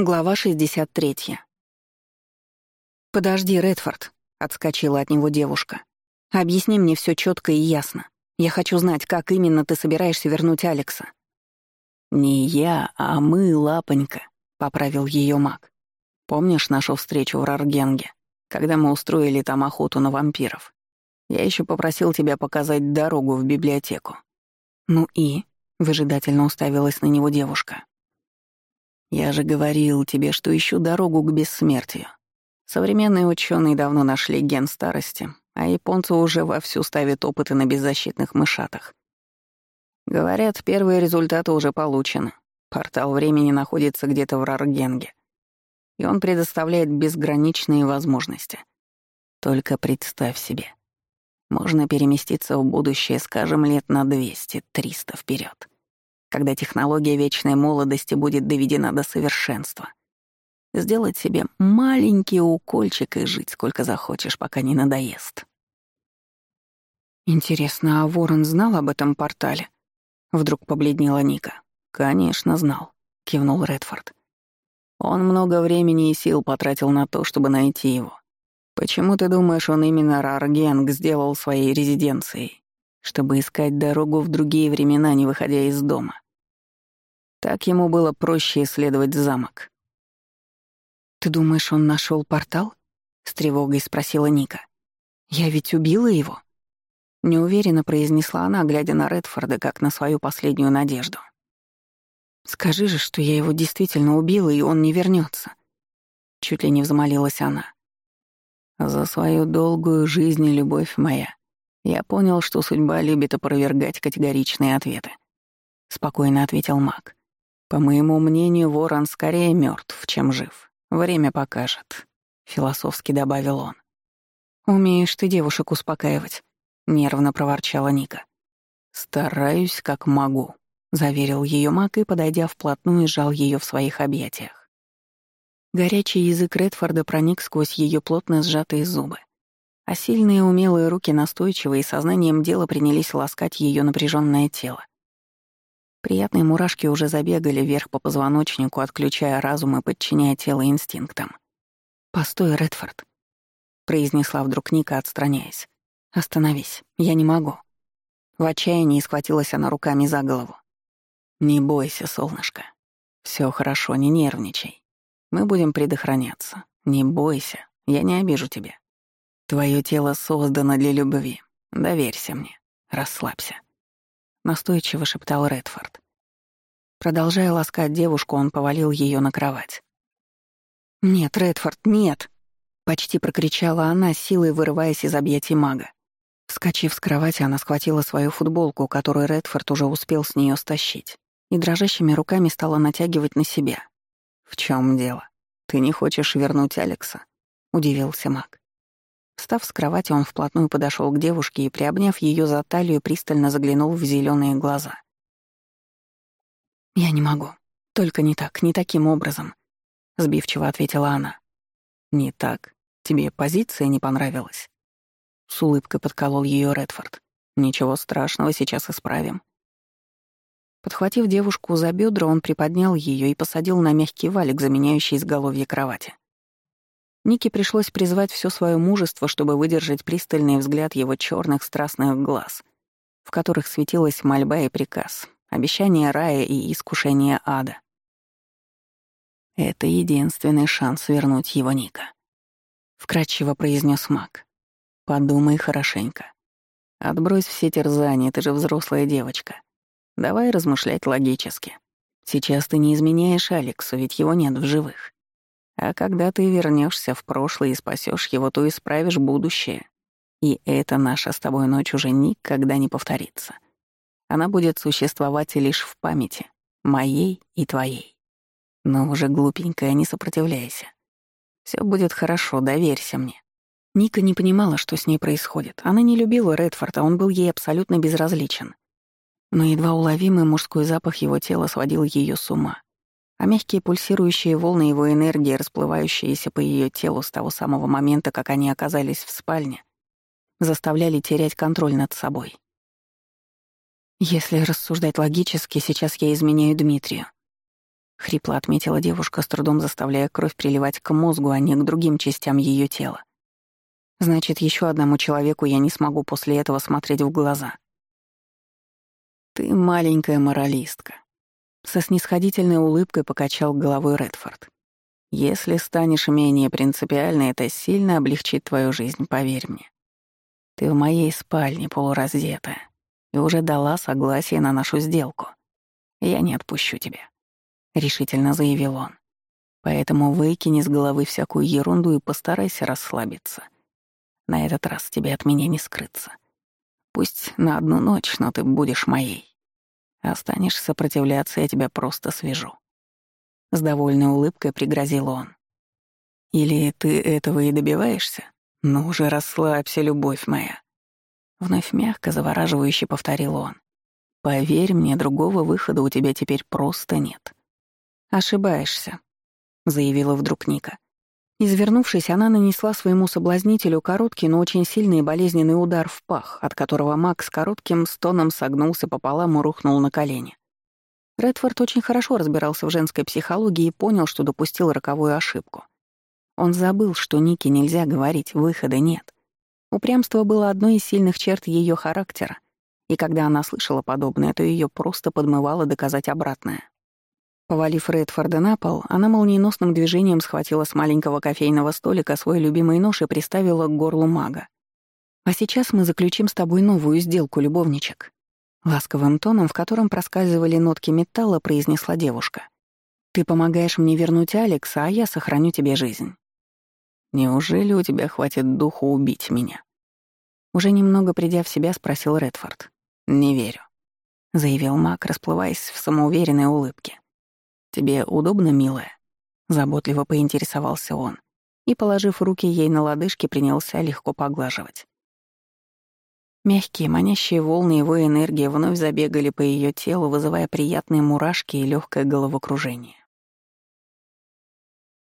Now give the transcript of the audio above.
Глава 63. «Подожди, Редфорд», — отскочила от него девушка. «Объясни мне все четко и ясно. Я хочу знать, как именно ты собираешься вернуть Алекса». «Не я, а мы, лапонька», — поправил ее маг. «Помнишь нашу встречу в Раргенге, когда мы устроили там охоту на вампиров? Я еще попросил тебя показать дорогу в библиотеку». «Ну и?» — выжидательно уставилась на него девушка. Я же говорил тебе, что ищу дорогу к бессмертию. Современные ученые давно нашли ген старости, а японцы уже вовсю ставят опыты на беззащитных мышатах. Говорят, первые результаты уже получены. Портал времени находится где-то в Раргенге. И он предоставляет безграничные возможности. Только представь себе. Можно переместиться в будущее, скажем, лет на 200-300 вперед когда технология вечной молодости будет доведена до совершенства. Сделать себе маленький укольчик и жить сколько захочешь, пока не надоест. Интересно, а Ворон знал об этом портале? Вдруг побледнела Ника. Конечно, знал, кивнул Редфорд. Он много времени и сил потратил на то, чтобы найти его. Почему ты думаешь, он именно Раргенг сделал своей резиденцией? чтобы искать дорогу в другие времена, не выходя из дома. Так ему было проще исследовать замок. «Ты думаешь, он нашел портал?» — с тревогой спросила Ника. «Я ведь убила его?» Неуверенно произнесла она, глядя на Редфорда, как на свою последнюю надежду. «Скажи же, что я его действительно убила, и он не вернется. Чуть ли не взмолилась она. «За свою долгую жизнь, и любовь моя, я понял, что судьба любит опровергать категоричные ответы. Спокойно ответил маг. По моему мнению, ворон скорее мертв, чем жив. Время покажет. Философски добавил он. Умеешь ты девушек успокаивать. Нервно проворчала Ника. Стараюсь, как могу. Заверил ее маг и, подойдя вплотную, сжал ее в своих объятиях. Горячий язык Редфорда проник сквозь ее плотно сжатые зубы а сильные умелые руки настойчиво и сознанием дела принялись ласкать ее напряженное тело. Приятные мурашки уже забегали вверх по позвоночнику, отключая разум и подчиняя тело инстинктам. «Постой, Редфорд», — произнесла вдруг Ника, отстраняясь. «Остановись, я не могу». В отчаянии схватилась она руками за голову. «Не бойся, солнышко. Все хорошо, не нервничай. Мы будем предохраняться. Не бойся, я не обижу тебя. Твое тело создано для любви. Доверься мне. Расслабься. Настойчиво шептал Редфорд. Продолжая ласкать девушку, он повалил ее на кровать. «Нет, Редфорд, нет!» Почти прокричала она, силой вырываясь из объятий мага. Вскочив с кровати, она схватила свою футболку, которую Редфорд уже успел с нее стащить, и дрожащими руками стала натягивать на себя. «В чем дело? Ты не хочешь вернуть Алекса?» — удивился маг. Встав с кровати, он вплотную подошел к девушке и, приобняв ее за талию, пристально заглянул в зеленые глаза. «Я не могу. Только не так, не таким образом», — сбивчиво ответила она. «Не так. Тебе позиция не понравилась?» С улыбкой подколол ее Редфорд. «Ничего страшного, сейчас исправим». Подхватив девушку за бедра, он приподнял ее и посадил на мягкий валик, заменяющий изголовье кровати. Нике пришлось призвать все свое мужество, чтобы выдержать пристальный взгляд его черных страстных глаз, в которых светилась мольба и приказ, обещание рая и искушение ада. «Это единственный шанс вернуть его Ника», — вкратчиво произнес маг. «Подумай хорошенько. Отбрось все терзания, ты же взрослая девочка. Давай размышлять логически. Сейчас ты не изменяешь Алексу, ведь его нет в живых. А когда ты вернешься в прошлое и спасешь его, то исправишь будущее. И эта наша с тобой ночь уже никогда не повторится. Она будет существовать лишь в памяти, моей и твоей. Но уже глупенькая, не сопротивляйся. Все будет хорошо, доверься мне». Ника не понимала, что с ней происходит. Она не любила Редфорда, он был ей абсолютно безразличен. Но едва уловимый мужской запах его тела сводил ее с ума а мягкие пульсирующие волны его энергии, расплывающиеся по ее телу с того самого момента, как они оказались в спальне, заставляли терять контроль над собой. «Если рассуждать логически, сейчас я изменяю Дмитрию», — хрипло отметила девушка, с трудом заставляя кровь приливать к мозгу, а не к другим частям ее тела. «Значит, еще одному человеку я не смогу после этого смотреть в глаза». «Ты маленькая моралистка», со снисходительной улыбкой покачал головой Редфорд. «Если станешь менее принципиальной, это сильно облегчит твою жизнь, поверь мне. Ты в моей спальне полураздетая и уже дала согласие на нашу сделку. Я не отпущу тебя», — решительно заявил он. «Поэтому выкини с головы всякую ерунду и постарайся расслабиться. На этот раз тебе от меня не скрыться. Пусть на одну ночь, но ты будешь моей». Останешь сопротивляться, я тебя просто свяжу». С довольной улыбкой пригрозил он. «Или ты этого и добиваешься? Ну уже расслабься, любовь моя». Вновь мягко, завораживающе повторил он. «Поверь мне, другого выхода у тебя теперь просто нет». «Ошибаешься», — заявила вдруг Ника. Извернувшись, она нанесла своему соблазнителю короткий, но очень сильный и болезненный удар в пах, от которого Мак с коротким стоном согнулся пополам и рухнул на колени. Редфорд очень хорошо разбирался в женской психологии и понял, что допустил роковую ошибку. Он забыл, что Нике нельзя говорить, выхода нет. Упрямство было одной из сильных черт ее характера, и когда она слышала подобное, то ее просто подмывало доказать обратное. Повалив Редфорда на пол, она молниеносным движением схватила с маленького кофейного столика свой любимый нож и приставила к горлу мага. «А сейчас мы заключим с тобой новую сделку, любовничек», — ласковым тоном, в котором проскальзывали нотки металла, произнесла девушка. «Ты помогаешь мне вернуть Алекса, а я сохраню тебе жизнь». «Неужели у тебя хватит духу убить меня?» Уже немного придя в себя, спросил Редфорд. «Не верю», — заявил Мак, расплываясь в самоуверенной улыбке. «Тебе удобно, милая?» — заботливо поинтересовался он и, положив руки ей на лодыжки, принялся легко поглаживать. Мягкие, манящие волны его энергии вновь забегали по ее телу, вызывая приятные мурашки и легкое головокружение.